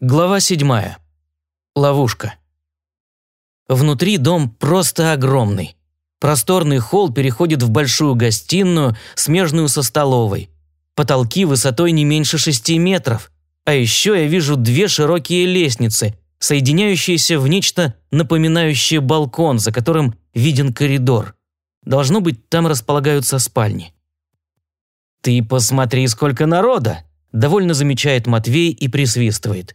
Глава 7. Ловушка. Внутри дом просто огромный. Просторный холл переходит в большую гостиную, смежную со столовой. Потолки высотой не меньше шести метров. А еще я вижу две широкие лестницы, соединяющиеся в нечто напоминающее балкон, за которым виден коридор. Должно быть, там располагаются спальни. «Ты посмотри, сколько народа!» – довольно замечает Матвей и присвистывает.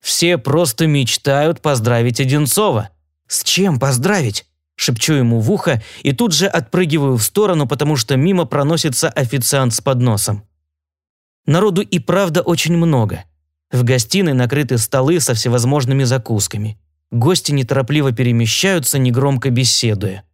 Все просто мечтают поздравить Одинцова. С чем поздравить? Шепчу ему в ухо и тут же отпрыгиваю в сторону, потому что мимо проносится официант с подносом. Народу и правда очень много. В гостиной накрыты столы со всевозможными закусками. Гости неторопливо перемещаются, негромко беседуя.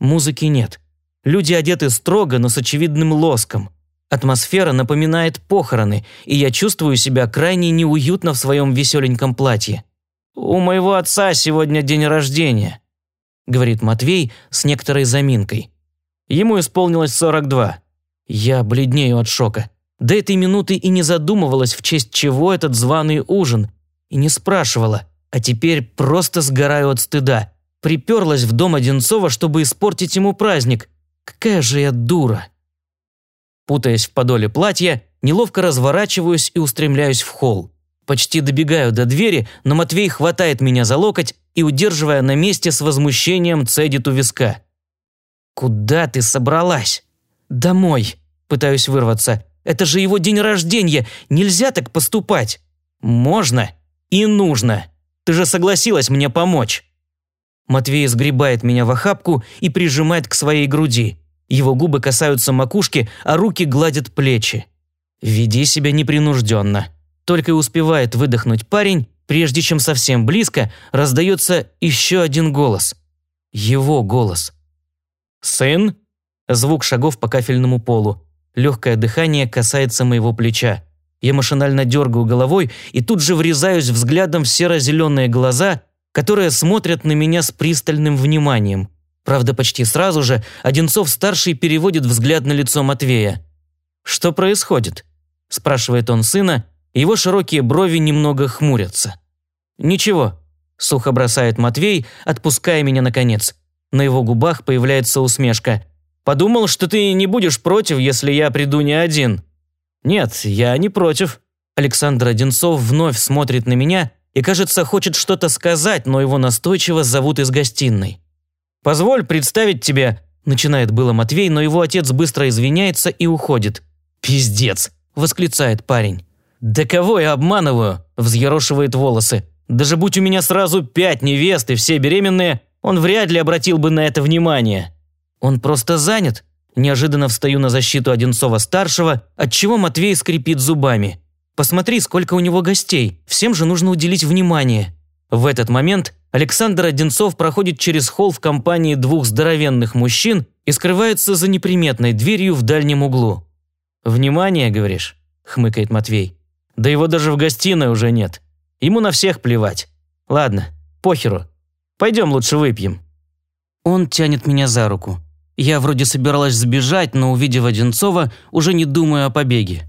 Музыки нет. Люди одеты строго, но с очевидным лоском. Атмосфера напоминает похороны, и я чувствую себя крайне неуютно в своем веселеньком платье. «У моего отца сегодня день рождения», – говорит Матвей с некоторой заминкой. Ему исполнилось 42. Я бледнею от шока. До этой минуты и не задумывалась, в честь чего этот званый ужин, и не спрашивала, а теперь просто сгораю от стыда. Приперлась в дом Одинцова, чтобы испортить ему праздник. Какая же я дура. Путаясь в подоле платья, неловко разворачиваюсь и устремляюсь в холл. Почти добегаю до двери, но Матвей хватает меня за локоть и, удерживая на месте, с возмущением цедит у виска. «Куда ты собралась?» «Домой», – пытаюсь вырваться. «Это же его день рождения, нельзя так поступать». «Можно и нужно. Ты же согласилась мне помочь». Матвей сгребает меня в охапку и прижимает к своей груди. Его губы касаются макушки, а руки гладят плечи. «Веди себя непринужденно». Только и успевает выдохнуть парень, прежде чем совсем близко раздается еще один голос. Его голос. «Сын?» Звук шагов по кафельному полу. Легкое дыхание касается моего плеча. Я машинально дергаю головой и тут же врезаюсь взглядом в серо-зеленые глаза, которые смотрят на меня с пристальным вниманием. Правда, почти сразу же Одинцов-старший переводит взгляд на лицо Матвея. «Что происходит?» – спрашивает он сына, его широкие брови немного хмурятся. «Ничего», – сухо бросает Матвей, отпуская меня наконец. На его губах появляется усмешка. «Подумал, что ты не будешь против, если я приду не один». «Нет, я не против». Александр Одинцов вновь смотрит на меня и, кажется, хочет что-то сказать, но его настойчиво зовут из гостиной. «Позволь представить тебе...» Начинает было Матвей, но его отец быстро извиняется и уходит. «Пиздец!» – восклицает парень. «Да кого я обманываю?» – взъерошивает волосы. «Даже будь у меня сразу пять невест и все беременные, он вряд ли обратил бы на это внимание. Он просто занят». Неожиданно встаю на защиту Одинцова-старшего, отчего Матвей скрипит зубами. «Посмотри, сколько у него гостей. Всем же нужно уделить внимание». В этот момент Александр Одинцов проходит через холл в компании двух здоровенных мужчин и скрывается за неприметной дверью в дальнем углу. «Внимание, говоришь?» – хмыкает Матвей. «Да его даже в гостиной уже нет. Ему на всех плевать. Ладно, похеру. Пойдем лучше выпьем». Он тянет меня за руку. Я вроде собиралась сбежать, но, увидев Одинцова, уже не думаю о побеге.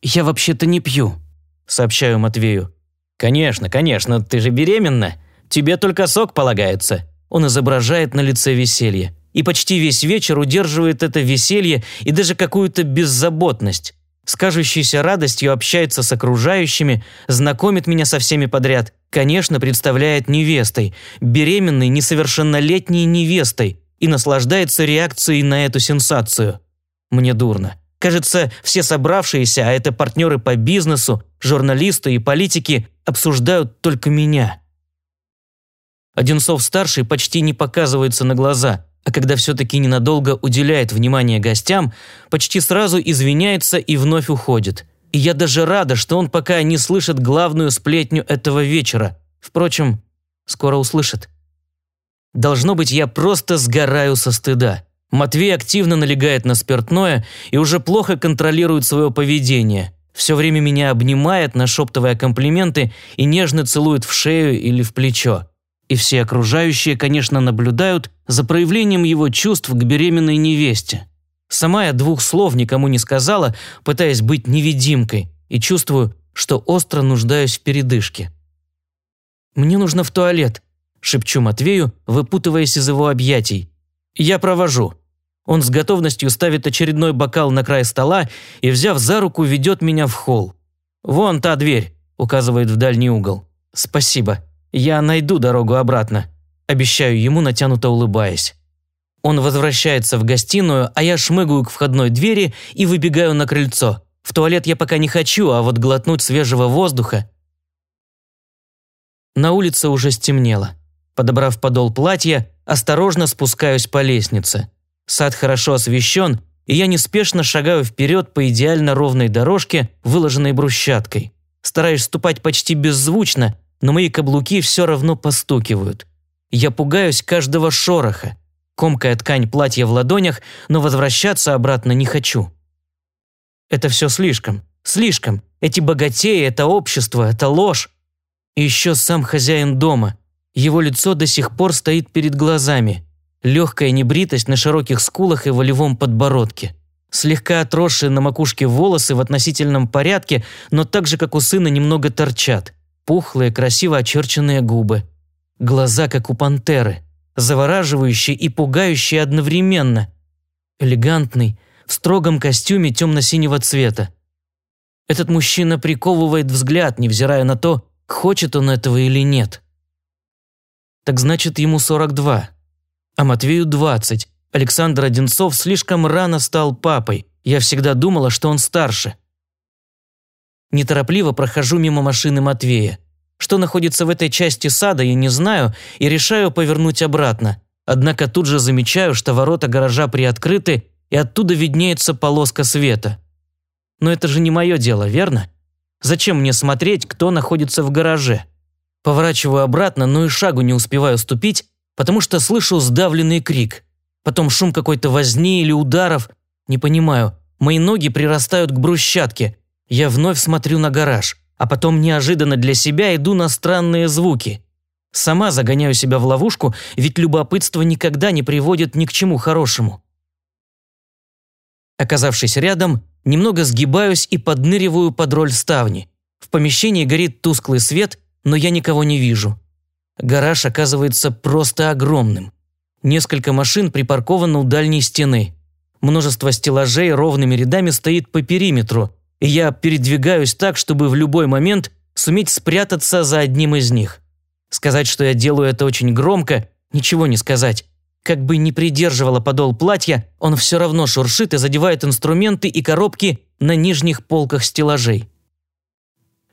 «Я вообще-то не пью», – сообщаю Матвею. «Конечно, конечно, ты же беременна. Тебе только сок полагается». Он изображает на лице веселье. И почти весь вечер удерживает это веселье и даже какую-то беззаботность. С кажущейся радостью общается с окружающими, знакомит меня со всеми подряд. Конечно, представляет невестой, беременной несовершеннолетней невестой и наслаждается реакцией на эту сенсацию. Мне дурно. Кажется, все собравшиеся, а это партнеры по бизнесу, журналисты и политики, обсуждают только меня. Одинцов-старший почти не показывается на глаза, а когда все-таки ненадолго уделяет внимание гостям, почти сразу извиняется и вновь уходит. И я даже рада, что он пока не слышит главную сплетню этого вечера. Впрочем, скоро услышит. Должно быть, я просто сгораю со стыда. Матвей активно налегает на спиртное и уже плохо контролирует свое поведение. Все время меня обнимает, нашептывая комплименты и нежно целует в шею или в плечо. И все окружающие, конечно, наблюдают за проявлением его чувств к беременной невесте. Сама я двух слов никому не сказала, пытаясь быть невидимкой, и чувствую, что остро нуждаюсь в передышке. «Мне нужно в туалет», – шепчу Матвею, выпутываясь из его объятий. «Я провожу». Он с готовностью ставит очередной бокал на край стола и, взяв за руку, ведет меня в холл. «Вон та дверь», – указывает в дальний угол. «Спасибо. Я найду дорогу обратно», – обещаю ему, натянуто улыбаясь. Он возвращается в гостиную, а я шмыгаю к входной двери и выбегаю на крыльцо. В туалет я пока не хочу, а вот глотнуть свежего воздуха. На улице уже стемнело. Подобрав подол платья, осторожно спускаюсь по лестнице. Сад хорошо освещен, и я неспешно шагаю вперед по идеально ровной дорожке, выложенной брусчаткой. Стараюсь ступать почти беззвучно, но мои каблуки все равно постукивают. Я пугаюсь каждого шороха. Комкая ткань платья в ладонях, но возвращаться обратно не хочу. Это все слишком, слишком. Эти богатеи, это общество, это ложь. И еще сам хозяин дома. Его лицо до сих пор стоит перед глазами. Легкая небритость на широких скулах и волевом подбородке. Слегка отросшие на макушке волосы в относительном порядке, но так же, как у сына, немного торчат. Пухлые, красиво очерченные губы. Глаза, как у пантеры. Завораживающие и пугающие одновременно. Элегантный, в строгом костюме темно-синего цвета. Этот мужчина приковывает взгляд, невзирая на то, хочет он этого или нет. Так значит, ему 42 а Матвею 20. Александр Одинцов слишком рано стал папой. Я всегда думала, что он старше. Неторопливо прохожу мимо машины Матвея. Что находится в этой части сада, я не знаю, и решаю повернуть обратно. Однако тут же замечаю, что ворота гаража приоткрыты, и оттуда виднеется полоска света. Но это же не мое дело, верно? Зачем мне смотреть, кто находится в гараже? Поворачиваю обратно, но и шагу не успеваю ступить, потому что слышу сдавленный крик. Потом шум какой-то возни или ударов. Не понимаю. Мои ноги прирастают к брусчатке. Я вновь смотрю на гараж, а потом неожиданно для себя иду на странные звуки. Сама загоняю себя в ловушку, ведь любопытство никогда не приводит ни к чему хорошему. Оказавшись рядом, немного сгибаюсь и подныриваю под роль ставни. В помещении горит тусклый свет, но я никого не вижу. Гараж оказывается просто огромным. Несколько машин припарковано у дальней стены. Множество стеллажей ровными рядами стоит по периметру, я передвигаюсь так, чтобы в любой момент суметь спрятаться за одним из них. Сказать, что я делаю это очень громко, ничего не сказать. Как бы ни придерживала подол платья, он все равно шуршит и задевает инструменты и коробки на нижних полках стеллажей.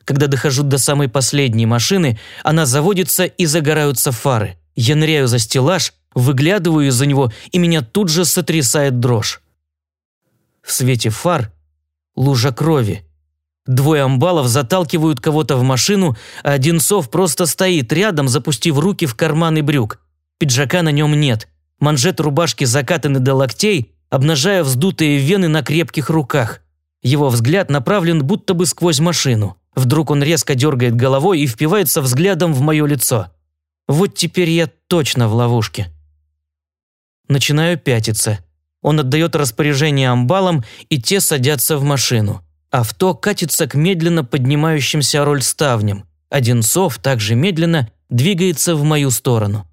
Когда дохожу до самой последней машины, она заводится и загораются фары. Я ныряю за стеллаж, выглядываю из-за него, и меня тут же сотрясает дрожь. В свете фар лужа крови. Двое амбалов заталкивают кого-то в машину, а Одинцов просто стоит рядом, запустив руки в карманы брюк. Пиджака на нем нет. Манжет рубашки закатаны до локтей, обнажая вздутые вены на крепких руках. Его взгляд направлен будто бы сквозь машину. Вдруг он резко дергает головой и впивается взглядом в мое лицо. Вот теперь я точно в ловушке. Начинаю пятиться. Он отдает распоряжение амбалам, и те садятся в машину. Авто катится к медленно поднимающимся роль ставням. Одинцов также медленно двигается в мою сторону.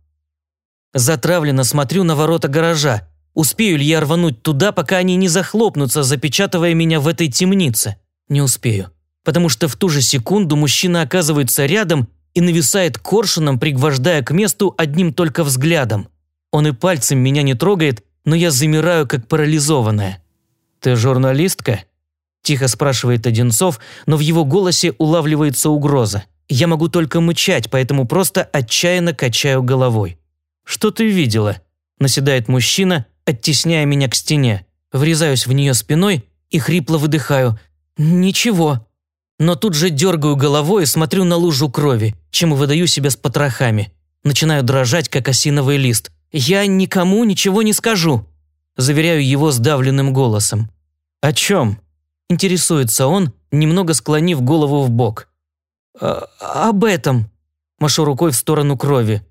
Затравленно смотрю на ворота гаража. Успею ли я рвануть туда, пока они не захлопнутся, запечатывая меня в этой темнице? Не успею потому что в ту же секунду мужчина оказывается рядом и нависает коршуном, пригвождая к месту одним только взглядом. Он и пальцем меня не трогает, но я замираю, как парализованная. «Ты журналистка?» – тихо спрашивает Одинцов, но в его голосе улавливается угроза. Я могу только мычать, поэтому просто отчаянно качаю головой. «Что ты видела?» – наседает мужчина, оттесняя меня к стене. Врезаюсь в нее спиной и хрипло выдыхаю. «Ничего» но тут же дергаю головой и смотрю на лужу крови, чем выдаю себя с потрохами. Начинаю дрожать, как осиновый лист. «Я никому ничего не скажу», – заверяю его сдавленным голосом. «О чем?» – интересуется он, немного склонив голову в бок. «А, «Об этом», – машу рукой в сторону крови.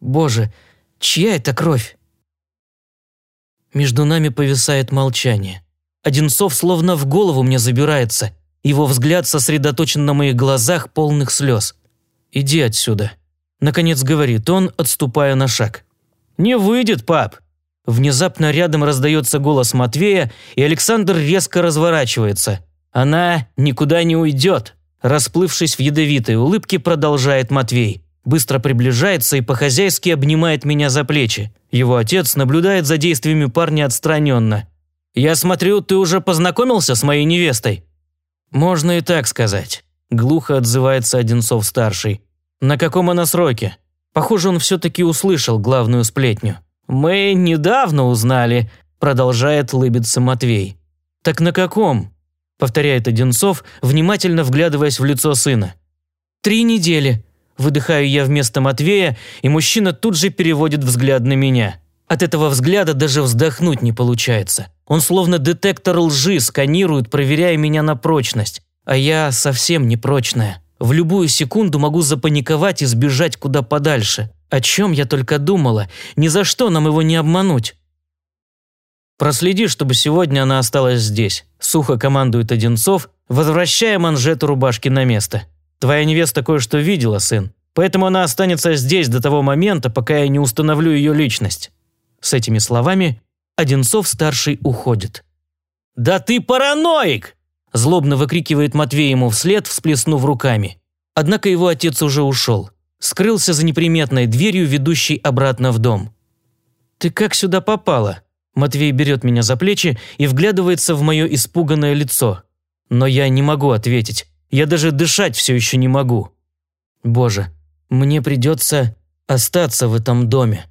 «Боже, чья это кровь?» Между нами повисает молчание. Одинцов словно в голову мне забирается – Его взгляд сосредоточен на моих глазах, полных слез. «Иди отсюда», – наконец говорит он, отступая на шаг. «Не выйдет, пап!» Внезапно рядом раздается голос Матвея, и Александр резко разворачивается. «Она никуда не уйдет!» Расплывшись в ядовитой улыбке, продолжает Матвей. Быстро приближается и по-хозяйски обнимает меня за плечи. Его отец наблюдает за действиями парня отстраненно. «Я смотрю, ты уже познакомился с моей невестой?» «Можно и так сказать», – глухо отзывается Одинцов-старший. «На каком она сроке?» Похоже, он все-таки услышал главную сплетню. «Мы недавно узнали», – продолжает лыбиться Матвей. «Так на каком?» – повторяет Одинцов, внимательно вглядываясь в лицо сына. «Три недели», – выдыхаю я вместо Матвея, и мужчина тут же переводит взгляд на меня. От этого взгляда даже вздохнуть не получается. Он словно детектор лжи сканирует, проверяя меня на прочность. А я совсем не прочная. В любую секунду могу запаниковать и сбежать куда подальше. О чем я только думала. Ни за что нам его не обмануть. «Проследи, чтобы сегодня она осталась здесь», – сухо командует Одинцов, возвращая манжету рубашки на место. «Твоя невеста кое-что видела, сын, поэтому она останется здесь до того момента, пока я не установлю ее личность». С этими словами Одинцов-старший уходит. «Да ты параноик!» – злобно выкрикивает Матвей ему вслед, всплеснув руками. Однако его отец уже ушел. Скрылся за неприметной дверью, ведущей обратно в дом. «Ты как сюда попала?» Матвей берет меня за плечи и вглядывается в мое испуганное лицо. Но я не могу ответить. Я даже дышать все еще не могу. Боже, мне придется остаться в этом доме.